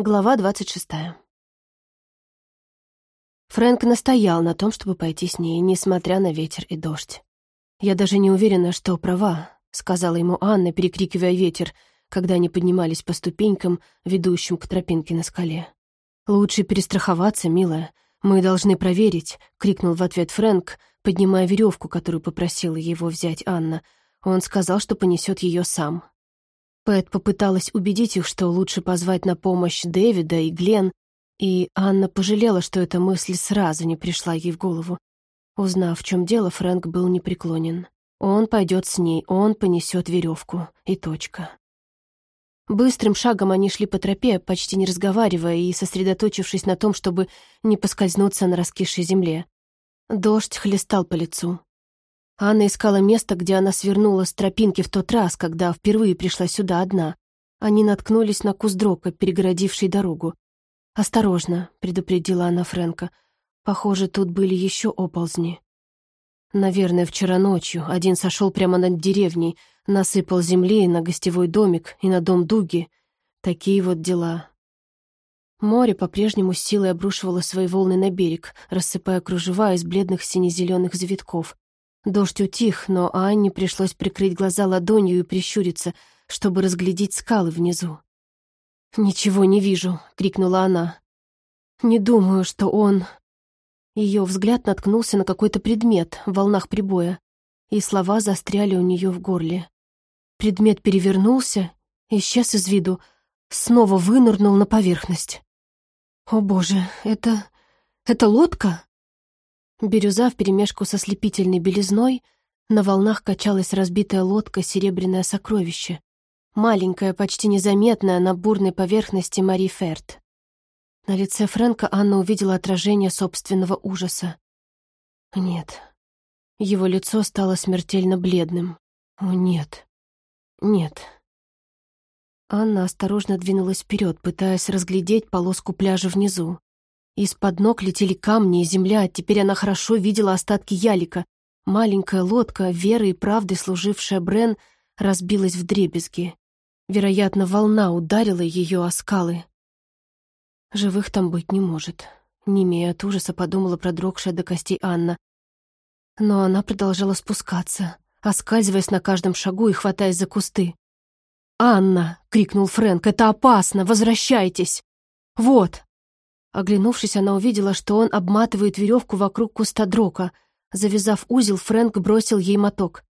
Глава двадцать шестая. Фрэнк настоял на том, чтобы пойти с ней, несмотря на ветер и дождь. «Я даже не уверена, что права», — сказала ему Анна, перекрикивая ветер, когда они поднимались по ступенькам, ведущим к тропинке на скале. «Лучше перестраховаться, милая. Мы должны проверить», — крикнул в ответ Фрэнк, поднимая веревку, которую попросила его взять Анна. Он сказал, что понесет ее сам. Пэт попыталась убедить их, что лучше позвать на помощь Дэвида и Глен, и Анна пожалела, что эта мысль сразу не пришла ей в голову. Узнав, в чем дело, Фрэнк был непреклонен. Он пойдет с ней, он понесет веревку. И точка. Быстрым шагом они шли по тропе, почти не разговаривая и сосредоточившись на том, чтобы не поскользнуться на раскисшей земле. Дождь хлестал по лицу. Анна искала место, где она свернула с тропинки в тот раз, когда впервые пришла сюда одна. Они наткнулись на куст дрока, перегородивший дорогу. «Осторожно», — предупредила она Фрэнка. «Похоже, тут были еще оползни». Наверное, вчера ночью один сошел прямо над деревней, насыпал земли на гостевой домик и на дом Дуги. Такие вот дела. Море по-прежнему силой обрушивало свои волны на берег, рассыпая кружева из бледных сине-зеленых завитков. Дождь утих, но Анне пришлось прикрыть глаза ладонью и прищуриться, чтобы разглядеть скалы внизу. «Ничего не вижу», — крикнула она. «Не думаю, что он...» Ее взгляд наткнулся на какой-то предмет в волнах прибоя, и слова застряли у нее в горле. Предмет перевернулся, исчез из виду, снова вынырнул на поверхность. «О боже, это... это лодка?» Бирюза вперемешку со слепительной белизной, на волнах качалась разбитая лодка «Серебряное сокровище», маленькая, почти незаметная на бурной поверхности Мари Ферт. На лице Фрэнка Анна увидела отражение собственного ужаса. Нет. Его лицо стало смертельно бледным. О, нет. Нет. Анна осторожно двинулась вперед, пытаясь разглядеть полоску пляжа внизу. Из-под ног летели камни и земля, теперь она хорошо видела остатки ялика. Маленькая лодка, верой и правдой служившая Брен, разбилась в дребезги. Вероятно, волна ударила ее о скалы. Живых там быть не может. Не имея от ужаса, подумала продрогшая до костей Анна. Но она продолжала спускаться, оскальзываясь на каждом шагу и хватаясь за кусты. «Анна!» — крикнул Фрэнк. «Это опасно! Возвращайтесь!» «Вот!» Оглянувшись, она увидела, что он обматывает веревку вокруг куста дрока. Завязав узел, Фрэнк бросил ей моток.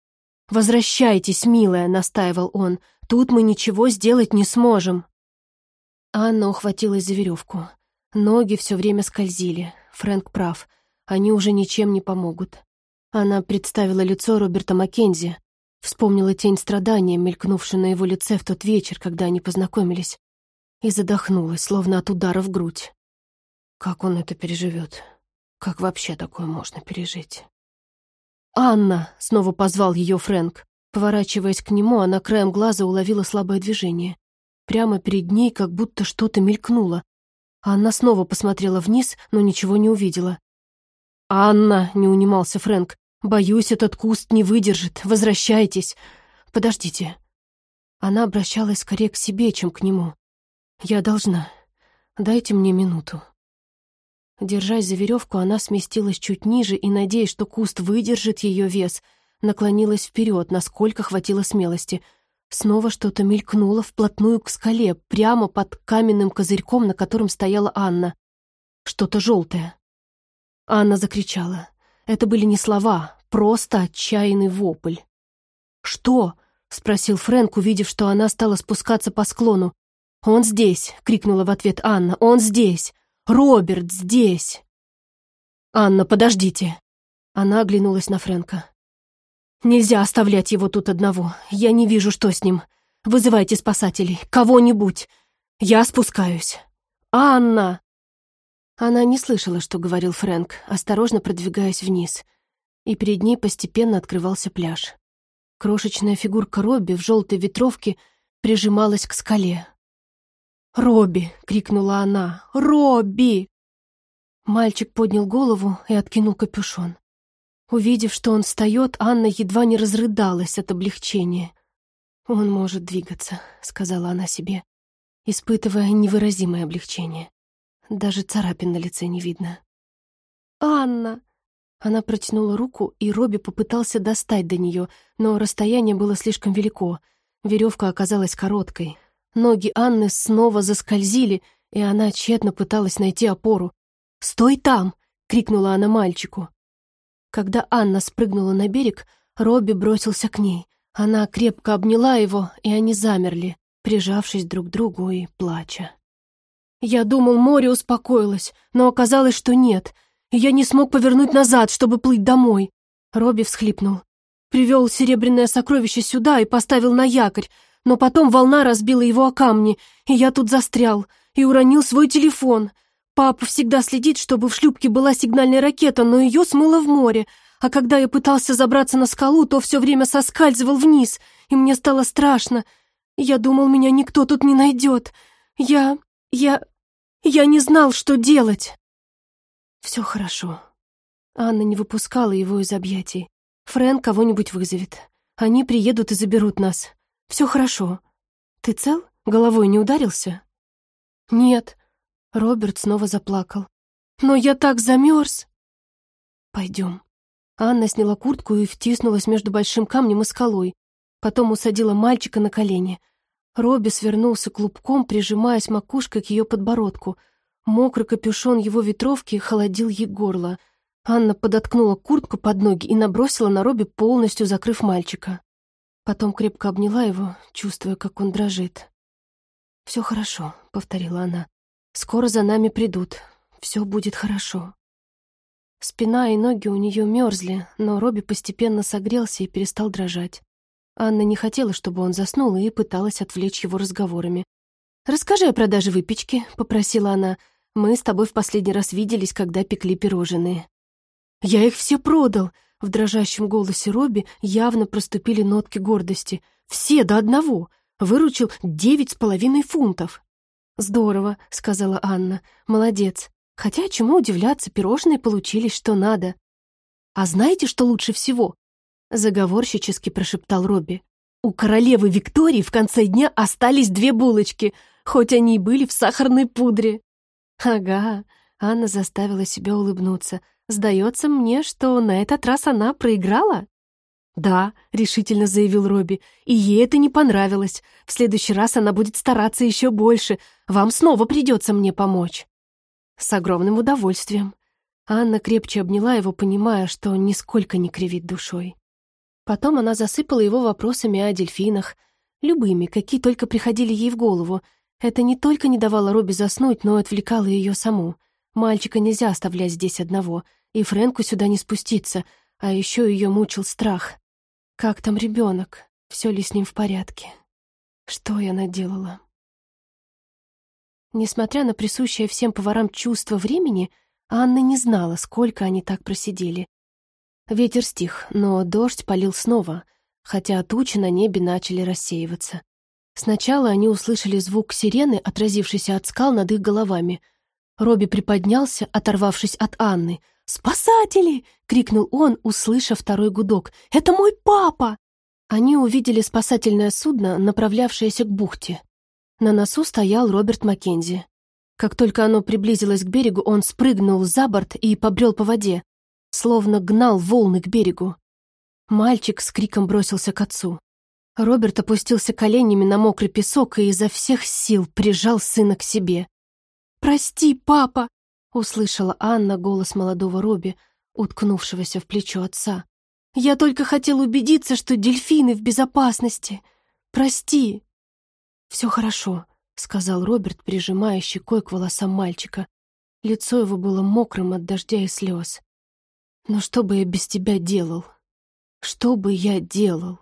«Возвращайтесь, милая», — настаивал он. «Тут мы ничего сделать не сможем». Анна ухватилась за веревку. Ноги все время скользили. Фрэнк прав. Они уже ничем не помогут. Она представила лицо Роберта Маккензи. Вспомнила тень страдания, мелькнувшую на его лице в тот вечер, когда они познакомились. И задохнулась, словно от удара в грудь. Как он это переживет? Как вообще такое можно пережить? «Анна!» — снова позвал ее Фрэнк. Поворачиваясь к нему, она краем глаза уловила слабое движение. Прямо перед ней как будто что-то мелькнуло. Анна снова посмотрела вниз, но ничего не увидела. «Анна!» — не унимался Фрэнк. «Боюсь, этот куст не выдержит. Возвращайтесь. Подождите». Она обращалась скорее к себе, чем к нему. «Я должна. Дайте мне минуту». Держась за веревку, она сместилась чуть ниже и, надеясь, что куст выдержит ее вес, наклонилась вперед, насколько хватило смелости. Снова что-то мелькнуло вплотную к скале, прямо под каменным козырьком, на котором стояла Анна. Что-то желтое. Анна закричала. Это были не слова, просто отчаянный вопль. «Что?» — спросил Фрэнк, увидев, что она стала спускаться по склону. «Он здесь!» — крикнула в ответ Анна. «Он здесь! Роберт здесь!» «Анна, подождите!» Она оглянулась на Фрэнка. «Нельзя оставлять его тут одного. Я не вижу, что с ним. Вызывайте спасателей, кого-нибудь. Я спускаюсь. Анна!» Она не слышала, что говорил Фрэнк, осторожно продвигаясь вниз. И перед ней постепенно открывался пляж. Крошечная фигурка Робби в желтой ветровке прижималась к скале. «Робби!» — крикнула она. «Робби!» Мальчик поднял голову и откинул капюшон. Увидев, что он встает, Анна едва не разрыдалась от облегчения. «Он может двигаться», — сказала она себе. испытывая невыразимое облегчение. Даже царапин на лице не видно. «Анна!» Она протянула руку, и Робби попытался достать до нее, но расстояние было слишком велико. Веревка оказалась короткой. Ноги Анны снова заскользили, и она тщетно пыталась найти опору. «Стой там!» — крикнула она мальчику. Когда Анна спрыгнула на берег, Робби бросился к ней. Она крепко обняла его, и они замерли, прижавшись друг к другу и плача. Я думал, море успокоилось, но оказалось, что нет — и я не смог повернуть назад, чтобы плыть домой. Робби всхлипнул. Привел серебряное сокровище сюда и поставил на якорь, но потом волна разбила его о камни, и я тут застрял, и уронил свой телефон. Папа всегда следит, чтобы в шлюпке была сигнальная ракета, но ее смыло в море, а когда я пытался забраться на скалу, то все время соскальзывал вниз, и мне стало страшно. Я думал, меня никто тут не найдет. Я... я... я не знал, что делать. Все хорошо. Анна не выпускала его из объятий. Фрэн кого-нибудь вызовет. Они приедут и заберут нас. Все хорошо. Ты цел? Головой не ударился? Нет. Роберт снова заплакал. Но я так замерз. Пойдем. Анна сняла куртку и втиснулась между большим камнем и скалой. Потом усадила мальчика на колени. Робби свернулся клубком, прижимаясь макушкой к ее подбородку — Мокрый капюшон его ветровки холодил ей горло. Анна подоткнула куртку под ноги и набросила на Робби, полностью закрыв мальчика. Потом крепко обняла его, чувствуя, как он дрожит. «Все хорошо», — повторила она. «Скоро за нами придут. Все будет хорошо». Спина и ноги у нее мерзли, но Робби постепенно согрелся и перестал дрожать. Анна не хотела, чтобы он заснул, и пыталась отвлечь его разговорами. «Расскажи о продаже выпечки», — попросила она. Мы с тобой в последний раз виделись, когда пекли пирожные». «Я их все продал!» В дрожащем голосе Робби явно проступили нотки гордости. «Все до одного! Выручил девять с половиной фунтов!» «Здорово», — сказала Анна. «Молодец. Хотя чему удивляться, пирожные получились что надо». «А знаете, что лучше всего?» Заговорщически прошептал Робби. «У королевы Виктории в конце дня остались две булочки, хоть они и были в сахарной пудре». «Ага», — Анна заставила себя улыбнуться. «Сдается мне, что на этот раз она проиграла?» «Да», — решительно заявил Робби, — «и ей это не понравилось. В следующий раз она будет стараться еще больше. Вам снова придется мне помочь». «С огромным удовольствием». Анна крепче обняла его, понимая, что нисколько не кривит душой. Потом она засыпала его вопросами о дельфинах, любыми, какие только приходили ей в голову, это не только не давало Робби заснуть, но отвлекало ее саму. Мальчика нельзя оставлять здесь одного, и Фрэнку сюда не спуститься, а еще ее мучил страх. Как там ребенок? Все ли с ним в порядке? Что я наделала? Несмотря на присущее всем поварам чувство времени, Анна не знала, сколько они так просидели. Ветер стих, но дождь полил снова, хотя тучи на небе начали рассеиваться. Сначала они услышали звук сирены, отразившейся от скал над их головами. Робби приподнялся, оторвавшись от Анны. «Спасатели!» — крикнул он, услышав второй гудок. «Это мой папа!» Они увидели спасательное судно, направлявшееся к бухте. На носу стоял Роберт Маккензи. Как только оно приблизилось к берегу, он спрыгнул за борт и побрел по воде, словно гнал волны к берегу. Мальчик с криком бросился к отцу. Роберт опустился коленями на мокрый песок и изо всех сил прижал сына к себе. «Прости, папа!» — услышала Анна голос молодого Робби, уткнувшегося в плечо отца. «Я только хотел убедиться, что дельфины в безопасности. Прости!» «Все хорошо», — сказал Роберт, прижимая щекой к волосам мальчика. Лицо его было мокрым от дождя и слез. «Но что бы я без тебя делал? Что бы я делал?»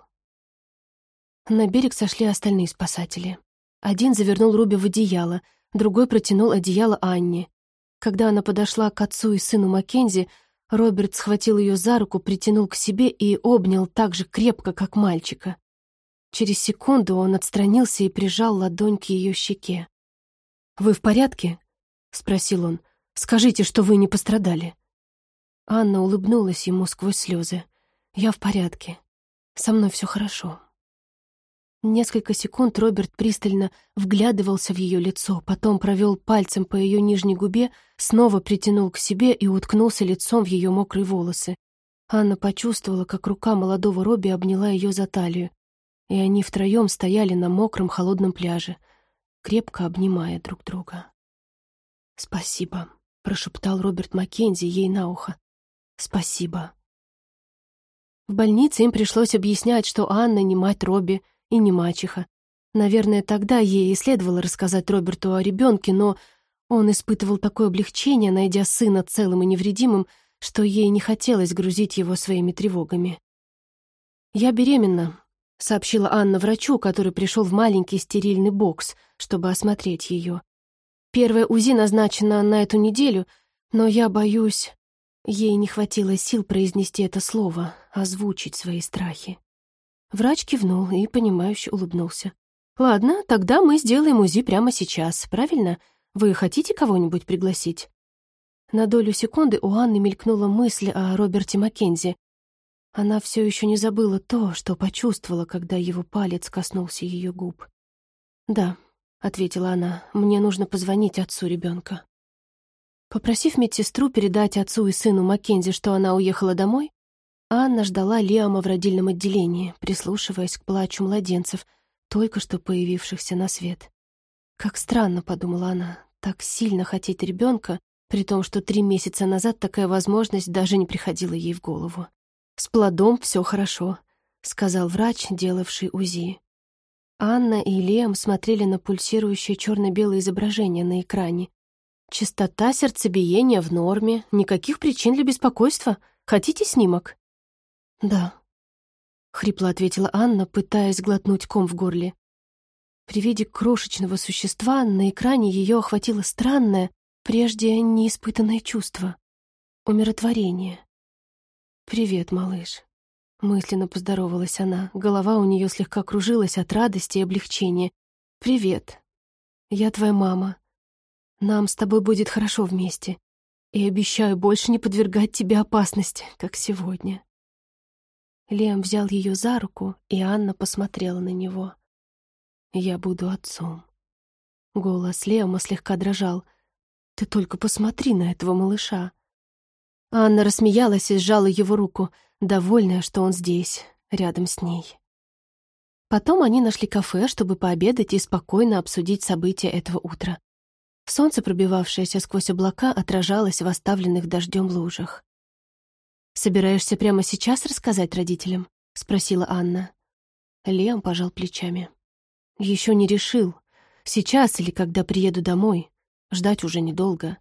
На берег сошли остальные спасатели. Один завернул Руби в одеяло, другой протянул одеяло Анне. Когда она подошла к отцу и сыну Маккензи, Роберт схватил ее за руку, притянул к себе и обнял так же крепко, как мальчика. Через секунду он отстранился и прижал ладонь к ее щеке. «Вы в порядке?» — спросил он. «Скажите, что вы не пострадали». Анна улыбнулась ему сквозь слезы. «Я в порядке. Со мной все хорошо». Несколько секунд Роберт пристально вглядывался в ее лицо, потом провел пальцем по ее нижней губе, снова притянул к себе и уткнулся лицом в ее мокрые волосы. Анна почувствовала, как рука молодого Робби обняла ее за талию, и они втроем стояли на мокром холодном пляже, крепко обнимая друг друга. «Спасибо», — прошептал Роберт Маккензи ей на ухо. «Спасибо». В больнице им пришлось объяснять, что Анна не мать Робби, и не мачеха. Наверное, тогда ей и следовало рассказать Роберту о ребенке, но он испытывал такое облегчение, найдя сына целым и невредимым, что ей не хотелось грузить его своими тревогами. «Я беременна», — сообщила Анна врачу, который пришел в маленький стерильный бокс, чтобы осмотреть ее. «Первое УЗИ назначено на эту неделю, но я боюсь...» Ей не хватило сил произнести это слово, озвучить свои страхи. Врач кивнул и, понимающе улыбнулся. «Ладно, тогда мы сделаем УЗИ прямо сейчас, правильно? Вы хотите кого-нибудь пригласить?» На долю секунды у Анны мелькнула мысль о Роберте Маккензи. Она все еще не забыла то, что почувствовала, когда его палец коснулся ее губ. «Да», — ответила она, — «мне нужно позвонить отцу ребенка». Попросив медсестру передать отцу и сыну Маккензи, что она уехала домой, Анна ждала Лиама в родильном отделении, прислушиваясь к плачу младенцев, только что появившихся на свет. «Как странно», — подумала она, — «так сильно хотеть ребенка, при том, что три месяца назад такая возможность даже не приходила ей в голову». «С плодом все хорошо», — сказал врач, делавший УЗИ. Анна и Лиам смотрели на пульсирующее черно-белое изображение на экране. «Частота сердцебиения в норме, никаких причин для беспокойства. Хотите снимок?» «Да», — хрипло ответила Анна, пытаясь глотнуть ком в горле. При виде крошечного существа на экране ее охватило странное, прежде неиспытанное чувство — умиротворение. «Привет, малыш», — мысленно поздоровалась она. Голова у нее слегка кружилась от радости и облегчения. «Привет. Я твоя мама. Нам с тобой будет хорошо вместе. И обещаю больше не подвергать тебе опасности, как сегодня». Лем взял ее за руку, и Анна посмотрела на него. «Я буду отцом». Голос Лема слегка дрожал. «Ты только посмотри на этого малыша». Анна рассмеялась и сжала его руку, довольная, что он здесь, рядом с ней. Потом они нашли кафе, чтобы пообедать и спокойно обсудить события этого утра. Солнце, пробивавшееся сквозь облака, отражалось в оставленных дождем лужах. «Собираешься прямо сейчас рассказать родителям?» — спросила Анна. Лем пожал плечами. «Еще не решил. Сейчас или когда приеду домой. Ждать уже недолго».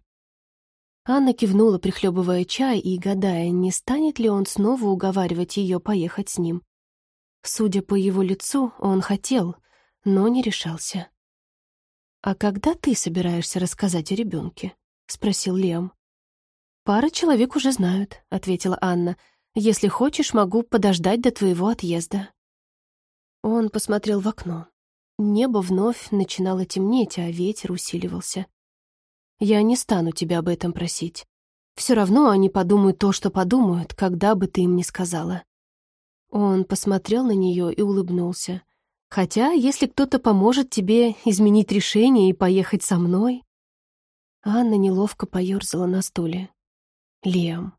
Анна кивнула, прихлебывая чай и гадая, не станет ли он снова уговаривать ее поехать с ним. Судя по его лицу, он хотел, но не решался. «А когда ты собираешься рассказать о ребенке?» — спросил Лем. «Пара человек уже знают», — ответила Анна. «Если хочешь, могу подождать до твоего отъезда». Он посмотрел в окно. Небо вновь начинало темнеть, а ветер усиливался. «Я не стану тебя об этом просить. Все равно они подумают то, что подумают, когда бы ты им ни сказала». Он посмотрел на нее и улыбнулся. «Хотя, если кто-то поможет тебе изменить решение и поехать со мной...» Анна неловко поерзала на стуле. Лиам.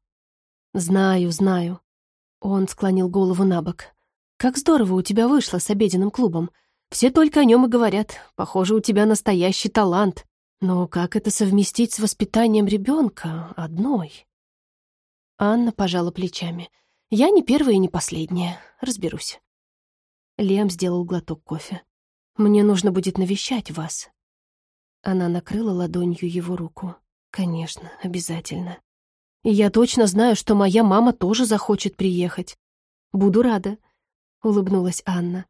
Знаю, знаю. Он склонил голову на бок. Как здорово у тебя вышло с обеденным клубом. Все только о нем и говорят. Похоже, у тебя настоящий талант. Но как это совместить с воспитанием ребенка одной? Анна пожала плечами. Я не первая и не последняя. Разберусь. Лем сделал глоток кофе. Мне нужно будет навещать вас. Она накрыла ладонью его руку. Конечно, обязательно. И я точно знаю, что моя мама тоже захочет приехать. Буду рада, — улыбнулась Анна.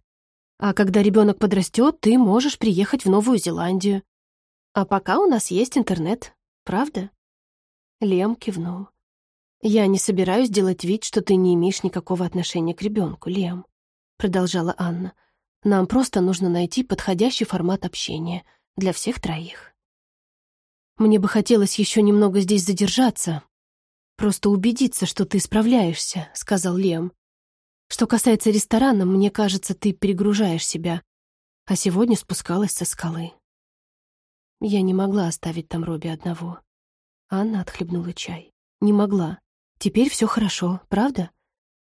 А когда ребенок подрастет, ты можешь приехать в Новую Зеландию. А пока у нас есть интернет, правда? Лем кивнул. «Я не собираюсь делать вид, что ты не имеешь никакого отношения к ребенку, Лем», — продолжала Анна. «Нам просто нужно найти подходящий формат общения для всех троих». «Мне бы хотелось еще немного здесь задержаться, «Просто убедиться, что ты справляешься», — сказал Лем. Что касается ресторана, мне кажется, ты перегружаешь себя. А сегодня спускалась со скалы. Я не могла оставить там Робби одного. Анна отхлебнула чай. Не могла. Теперь все хорошо, правда?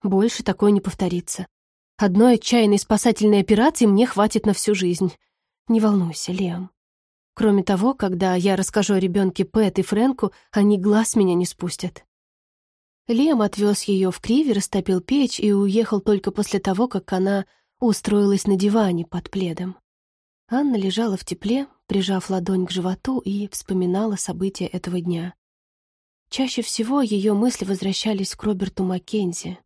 Больше такое не повторится. Одной отчаянной спасательной операции мне хватит на всю жизнь. Не волнуйся, Лиам. Кроме того, когда я расскажу о ребенке Пэт и Фрэнку, они глаз меня не спустят. Лиам отвез ее в Криви, растопил печь и уехал только после того, как она устроилась на диване под пледом. Анна лежала в тепле, прижав ладонь к животу и вспоминала события этого дня. Чаще всего ее мысли возвращались к Роберту Маккензи.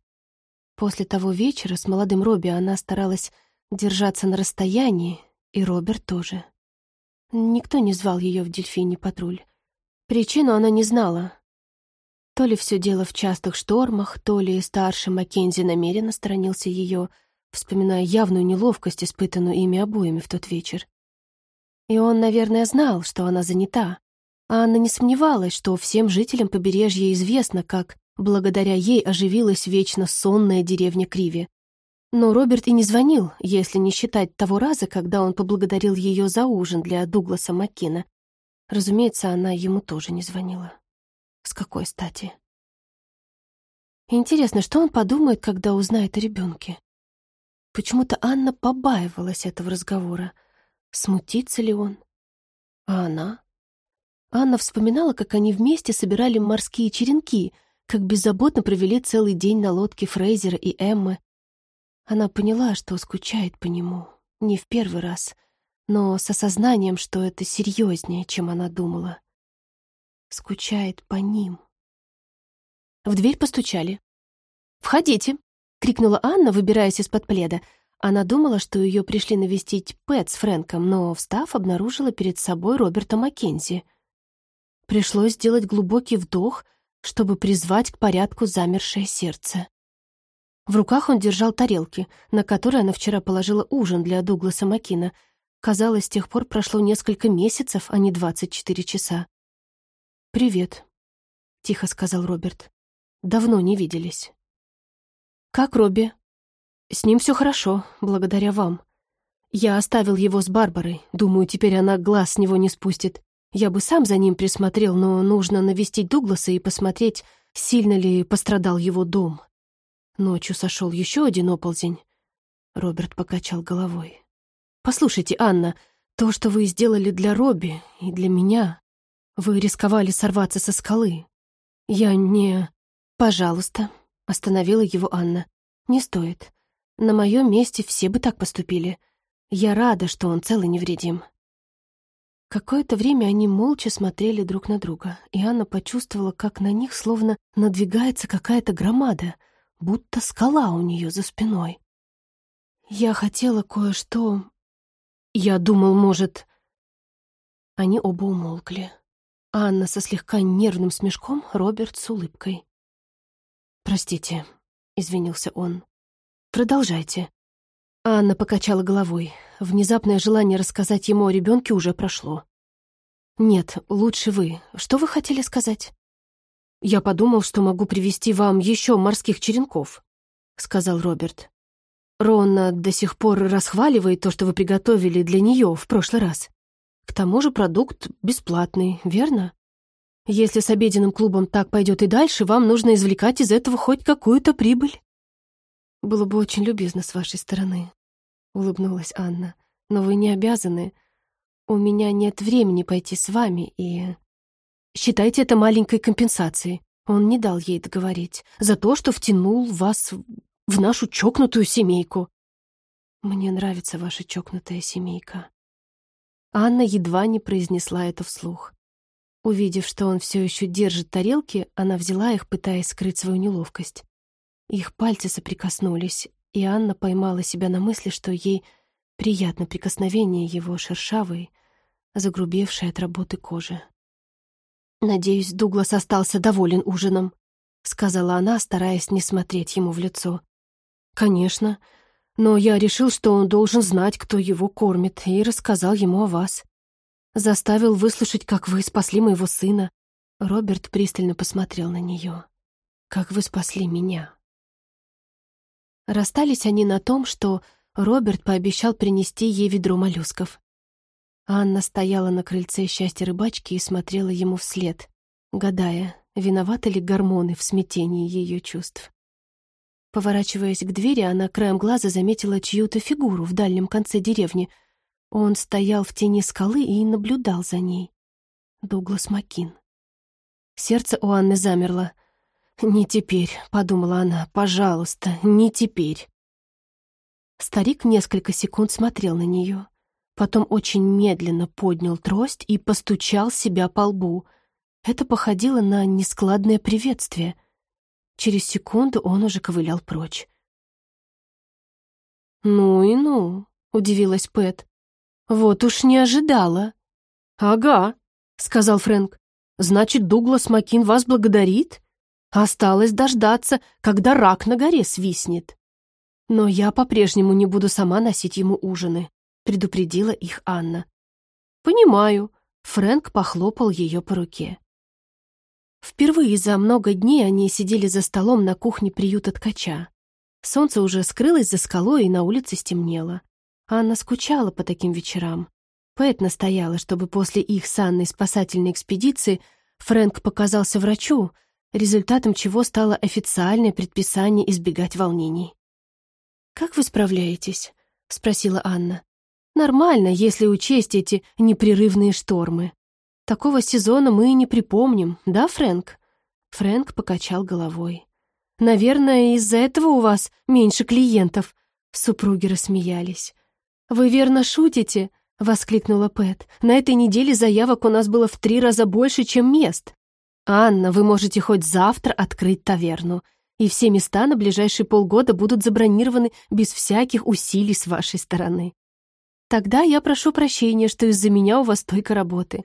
После того вечера с молодым Робби она старалась держаться на расстоянии, и Роберт тоже. Никто не звал ее в дельфиний патруль. Причину она не знала. То ли все дело в частых штормах, то ли старший Маккензи намеренно сторонился ее, вспоминая явную неловкость, испытанную ими обоими в тот вечер. И он, наверное, знал, что она занята. А Анна не сомневалась, что всем жителям побережья известно, как благодаря ей оживилась вечно сонная деревня Криви. Но Роберт и не звонил, если не считать того раза, когда он поблагодарил ее за ужин для Дугласа Маккина. Разумеется, она ему тоже не звонила. С какой стати? Интересно, что он подумает, когда узнает о ребенке? Почему-то Анна побаивалась этого разговора. Смутится ли он? А она? Анна вспоминала, как они вместе собирали морские черенки, как беззаботно провели целый день на лодке Фрейзера и Эммы. Она поняла, что скучает по нему, не в первый раз, но с осознанием, что это серьезнее, чем она думала. Скучает по ним. В дверь постучали. «Входите!» — крикнула Анна, выбираясь из-под пледа. Она думала, что ее пришли навестить Пэт с Фрэнком, но, встав, обнаружила перед собой Роберта Маккензи. Пришлось сделать глубокий вдох, чтобы призвать к порядку замершее сердце. В руках он держал тарелки, на которые она вчера положила ужин для Дугласа Маккина. Казалось, с тех пор прошло несколько месяцев, а не двадцать четыре часа. «Привет», — тихо сказал Роберт. «Давно не виделись». «Как Робби?» С ним все хорошо, благодаря вам. Я оставил его с Барбарой. Думаю, теперь она глаз с него не спустит. Я бы сам за ним присмотрел, но нужно навестить Дугласа и посмотреть, сильно ли пострадал его дом. Ночью сошел еще один оползень. Роберт покачал головой. «Послушайте, Анна, то, что вы сделали для Робби и для меня, вы рисковали сорваться со скалы. Я не...» «Пожалуйста», — остановила его Анна. «Не стоит. На моем месте все бы так поступили. Я рада, что он цел и невредим. Какое-то время они молча смотрели друг на друга, и Анна почувствовала, как на них словно надвигается какая-то громада, будто скала у нее за спиной. «Я хотела кое-что...» «Я думал, может...» Они оба умолкли. Анна со слегка нервным смешком, Роберт с улыбкой. «Простите», — извинился он. Продолжайте». Анна покачала головой. Внезапное желание рассказать ему о ребенке уже прошло. «Нет, лучше вы. Что вы хотели сказать?» «Я подумал, что могу привести вам еще морских черенков», — сказал Роберт. «Ронна до сих пор расхваливает то, что вы приготовили для нее в прошлый раз. К тому же продукт бесплатный, верно? Если с обеденным клубом так пойдет и дальше, вам нужно извлекать из этого хоть какую-то прибыль». «Было бы очень любезно с вашей стороны», — улыбнулась Анна. «Но вы не обязаны. У меня нет времени пойти с вами и...» «Считайте это маленькой компенсацией». Он не дал ей договорить. «За то, что втянул вас в нашу чокнутую семейку». «Мне нравится ваша чокнутая семейка». Анна едва не произнесла это вслух. Увидев, что он все еще держит тарелки, она взяла их, пытаясь скрыть свою неловкость. Их пальцы соприкоснулись, и Анна поймала себя на мысли, что ей приятно прикосновение его шершавой, загрубевшей от работы кожи. «Надеюсь, Дуглас остался доволен ужином», — сказала она, стараясь не смотреть ему в лицо. «Конечно, но я решил, что он должен знать, кто его кормит, и рассказал ему о вас. Заставил выслушать, как вы спасли моего сына». Роберт пристально посмотрел на нее. «Как вы спасли меня». Расстались они на том, что Роберт пообещал принести ей ведро моллюсков. Анна стояла на крыльце счастья рыбачки и смотрела ему вслед, гадая, виноваты ли гормоны в смятении ее чувств. Поворачиваясь к двери, она краем глаза заметила чью-то фигуру в дальнем конце деревни. Он стоял в тени скалы и наблюдал за ней. Дуглас Макин. Сердце у Анны замерло. «Не теперь», — подумала она, — «пожалуйста, не теперь». Старик несколько секунд смотрел на нее. Потом очень медленно поднял трость и постучал себя по лбу. Это походило на нескладное приветствие. Через секунду он уже ковылял прочь. «Ну и ну», — удивилась Пэт. «Вот уж не ожидала». «Ага», — сказал Фрэнк. «Значит, Дуглас Макин вас благодарит? Осталось дождаться, когда рак на горе свистнет». Но я по-прежнему не буду сама носить ему ужины, предупредила их Анна. Понимаю. Фрэнк похлопал ее по руке. Впервые за много дней они сидели за столом на кухне приюта ткача. Солнце уже скрылось за скалой, и на улице стемнело. Анна скучала по таким вечерам. Пэт настояла, чтобы после их с Анной спасательной экспедиции Фрэнк показался врачу, результатом чего стало официальное предписание избегать волнений. «Как вы справляетесь?» — спросила Анна. «Нормально, если учесть эти непрерывные штормы. Такого сезона мы и не припомним, да, Фрэнк?» Фрэнк покачал головой. «Наверное, из-за этого у вас меньше клиентов», — супруги рассмеялись. «Вы верно шутите?» — воскликнула Пэт. «На этой неделе заявок у нас было в три раза больше, чем мест. Анна, вы можете хоть завтра открыть таверну и все места на ближайшие полгода будут забронированы без всяких усилий с вашей стороны. Тогда я прошу прощения, что из-за меня у вас столько работы».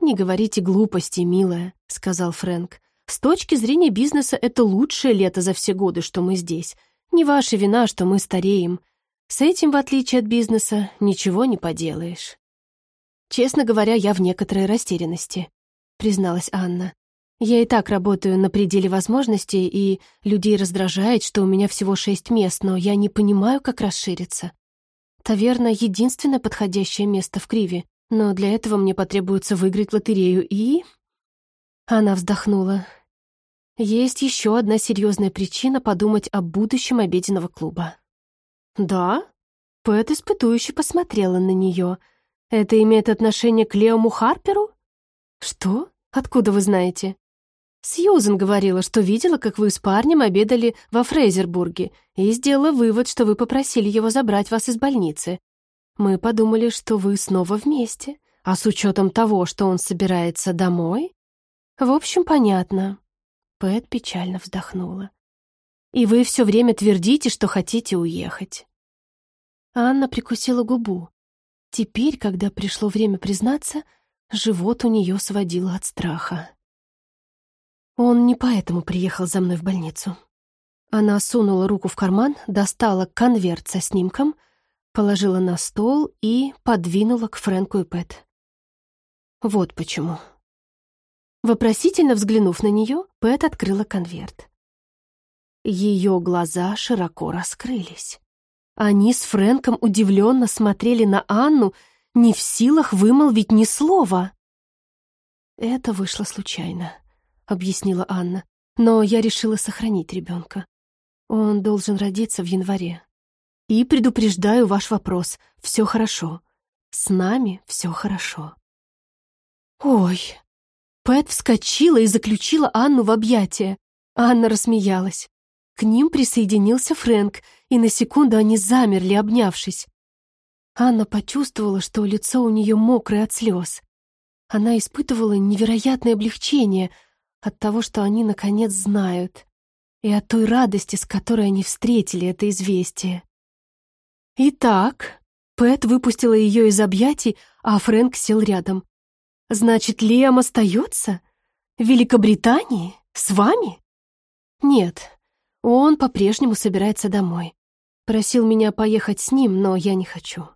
«Не говорите глупости, милая», — сказал Фрэнк. «С точки зрения бизнеса это лучшее лето за все годы, что мы здесь. Не ваша вина, что мы стареем. С этим, в отличие от бизнеса, ничего не поделаешь». «Честно говоря, я в некоторой растерянности», — призналась Анна. Я и так работаю на пределе возможностей, и людей раздражает, что у меня всего шесть мест, но я не понимаю, как расшириться. Таверна — единственное подходящее место в Криве, но для этого мне потребуется выиграть лотерею и... Она вздохнула. Есть еще одна серьезная причина подумать о будущем обеденного клуба. «Да?» Пэт испытующе посмотрела на нее. «Это имеет отношение к Леому Харперу?» «Что? Откуда вы знаете?» Сьюзен говорила, что видела, как вы с парнем обедали во Фрейзербурге, и сделала вывод, что вы попросили его забрать вас из больницы. Мы подумали, что вы снова вместе, а с учетом того, что он собирается домой... В общем, понятно. Пэт печально вздохнула. И вы все время твердите, что хотите уехать. Анна прикусила губу. Теперь, когда пришло время признаться, живот у нее сводило от страха. Он не поэтому приехал за мной в больницу. Она сунула руку в карман, достала конверт со снимком, положила на стол и подвинула к Фрэнку и Пэт. Вот почему. Вопросительно взглянув на нее, Пэт открыла конверт. Ее глаза широко раскрылись. Они с Фрэнком удивленно смотрели на Анну, не в силах вымолвить ни слова. Это вышло случайно объяснила Анна. «Но я решила сохранить ребенка. Он должен родиться в январе. И предупреждаю ваш вопрос. Все хорошо. С нами все хорошо». «Ой!» Пэт вскочила и заключила Анну в объятия. Анна рассмеялась. К ним присоединился Фрэнк, и на секунду они замерли, обнявшись. Анна почувствовала, что лицо у нее мокрое от слез. Она испытывала невероятное облегчение — от того, что они наконец знают, и от той радости, с которой они встретили это известие. Итак, Пэт выпустила ее из объятий, а Фрэнк сел рядом. «Значит, Лиам остается? В Великобритании? С вами?» «Нет, он по-прежнему собирается домой. Просил меня поехать с ним, но я не хочу».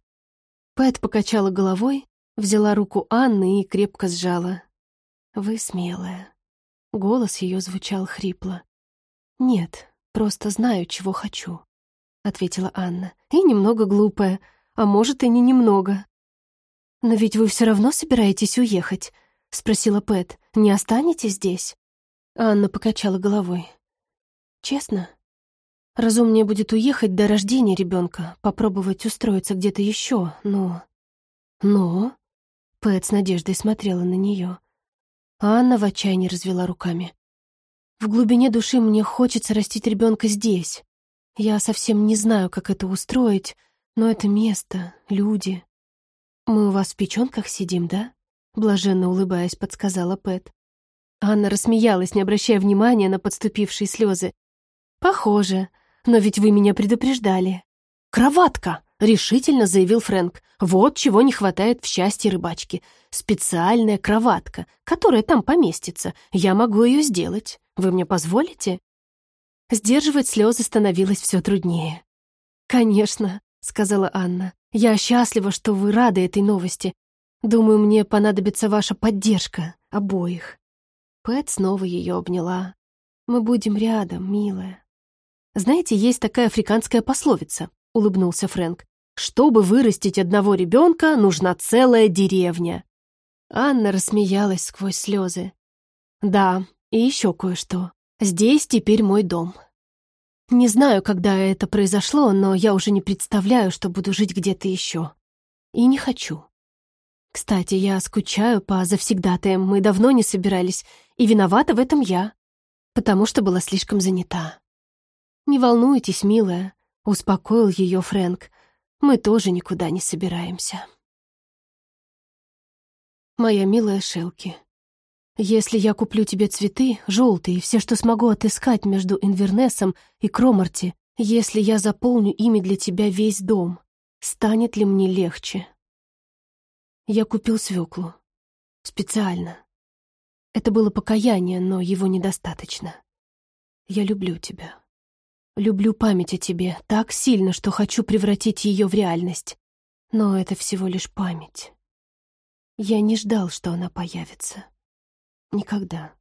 Пэт покачала головой, взяла руку Анны и крепко сжала. «Вы смелая». Голос ее звучал хрипло. «Нет, просто знаю, чего хочу. — ответила Анна. «И немного глупая, а может, и не немного». «Но ведь вы все равно собираетесь уехать?» — спросила Пэт. «Не останетесь здесь?» Анна покачала головой. «Честно, разумнее будет уехать до рождения ребенка, попробовать устроиться где-то еще, но...» «Но...» — Пэт с надеждой смотрела на нее. Анна в отчаянии развела руками. «В глубине души мне хочется растить ребенка здесь. Я совсем не знаю, как это устроить, но это место, люди. Мы у вас в печенках сидим, да?» Блаженно улыбаясь, подсказала Пэт. Анна рассмеялась, не обращая внимания на подступившие слезы. «Похоже. Но ведь вы меня предупреждали». «Кроватка!» — решительно заявил Фрэнк. «Вот чего не хватает в счастье рыбачки. Специальная кроватка, которая там поместится. Я могу ее сделать. Вы мне позволите?» Сдерживать слезы становилось все труднее. «Конечно», — сказала Анна. «Я счастлива, что вы рады этой новости. Думаю, мне понадобится ваша поддержка, обоих». Пэт снова ее обняла. «Мы будем рядом, милая». «Знаете, есть такая африканская пословица», — улыбнулся Фрэнк. «Чтобы вырастить одного ребенка, нужна целая деревня». Анна рассмеялась сквозь слезы. «Да, и еще кое-что. Здесь теперь мой дом. Не знаю, когда это произошло, но я уже не представляю, что буду жить где-то еще. И не хочу. Кстати, я скучаю по завсегдатаям, мы давно не собирались, и виновата в этом я, потому что была слишком занята. «Не волнуйтесь, милая», — успокоил ее Фрэнк, «мы тоже никуда не собираемся». Моя милая Шелки, если я куплю тебе цветы, желтые, все, что смогу отыскать между Инвернесом и Кромарти, если я заполню ими для тебя весь дом, станет ли мне легче? Я купил свеклу. Специально. Это было покаяние, но его недостаточно. Я люблю тебя. Люблю память о тебе так сильно, что хочу превратить ее в реальность. Но это всего лишь память. Я не ждал, что она появится. Никогда.